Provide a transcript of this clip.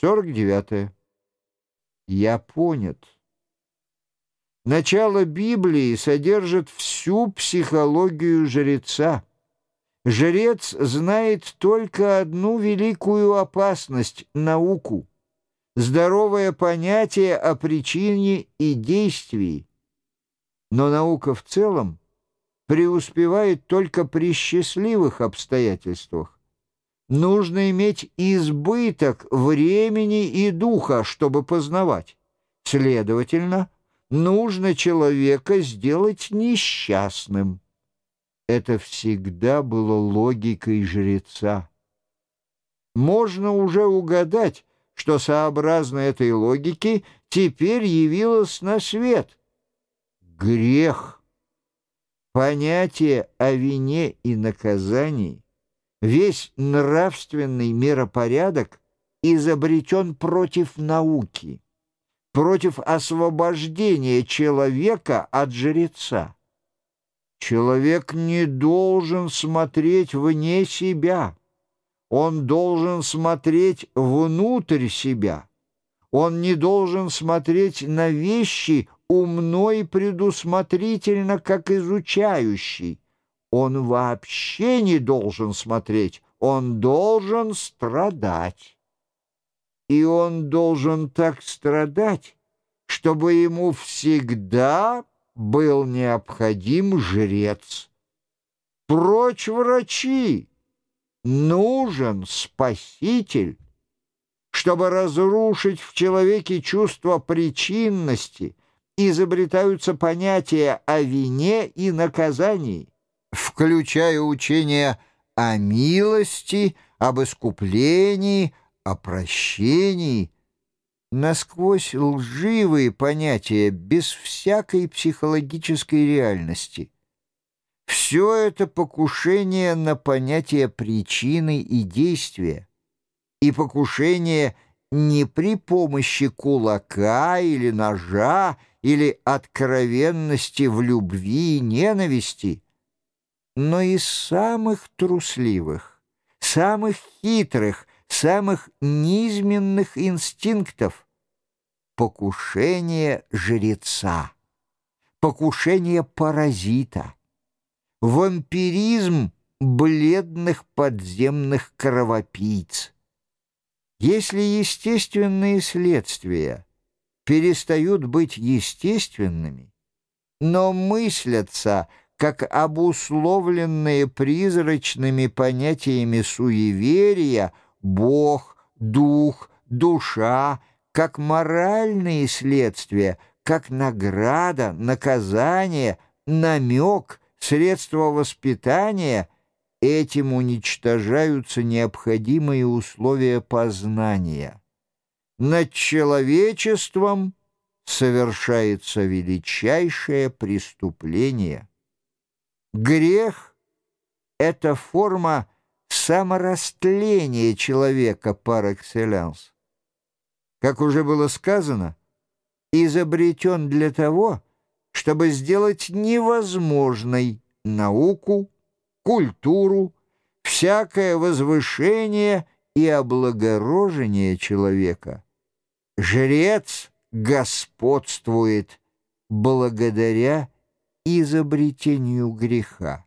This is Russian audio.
49. Я понят. Начало Библии содержит всю психологию жреца. Жрец знает только одну великую опасность — науку, здоровое понятие о причине и действии. Но наука в целом преуспевает только при счастливых обстоятельствах. Нужно иметь избыток времени и духа, чтобы познавать. Следовательно, нужно человека сделать несчастным. Это всегда было логикой жреца. Можно уже угадать, что сообразно этой логике теперь явилось на свет. Грех. Понятие о вине и наказании — Весь нравственный миропорядок изобретен против науки, против освобождения человека от жреца. Человек не должен смотреть вне себя, он должен смотреть внутрь себя. Он не должен смотреть на вещи умно и предусмотрительно, как изучающий, он вообще не должен смотреть, он должен страдать. И он должен так страдать, чтобы ему всегда был необходим жрец. Прочь врачи! Нужен спаситель, чтобы разрушить в человеке чувство причинности, изобретаются понятия о вине и наказании включая учение о милости, об искуплении, о прощении, насквозь лживые понятия без всякой психологической реальности. Все это покушение на понятие причины и действия, и покушение не при помощи кулака или ножа, или откровенности в любви и ненависти, но из самых трусливых, самых хитрых, самых низменных инстинктов покушение жреца, покушение паразита, вампиризм бледных подземных кровопийц. Если естественные следствия перестают быть естественными, но мыслятся как обусловленные призрачными понятиями суеверия Бог, Дух, Душа, как моральные следствия, как награда, наказание, намек, средство воспитания, этим уничтожаются необходимые условия познания. Над человечеством совершается величайшее преступление – Грех — это форма саморастления человека par excellence. Как уже было сказано, изобретен для того, чтобы сделать невозможной науку, культуру, всякое возвышение и облагорожение человека. Жрец господствует благодаря изобретению греха.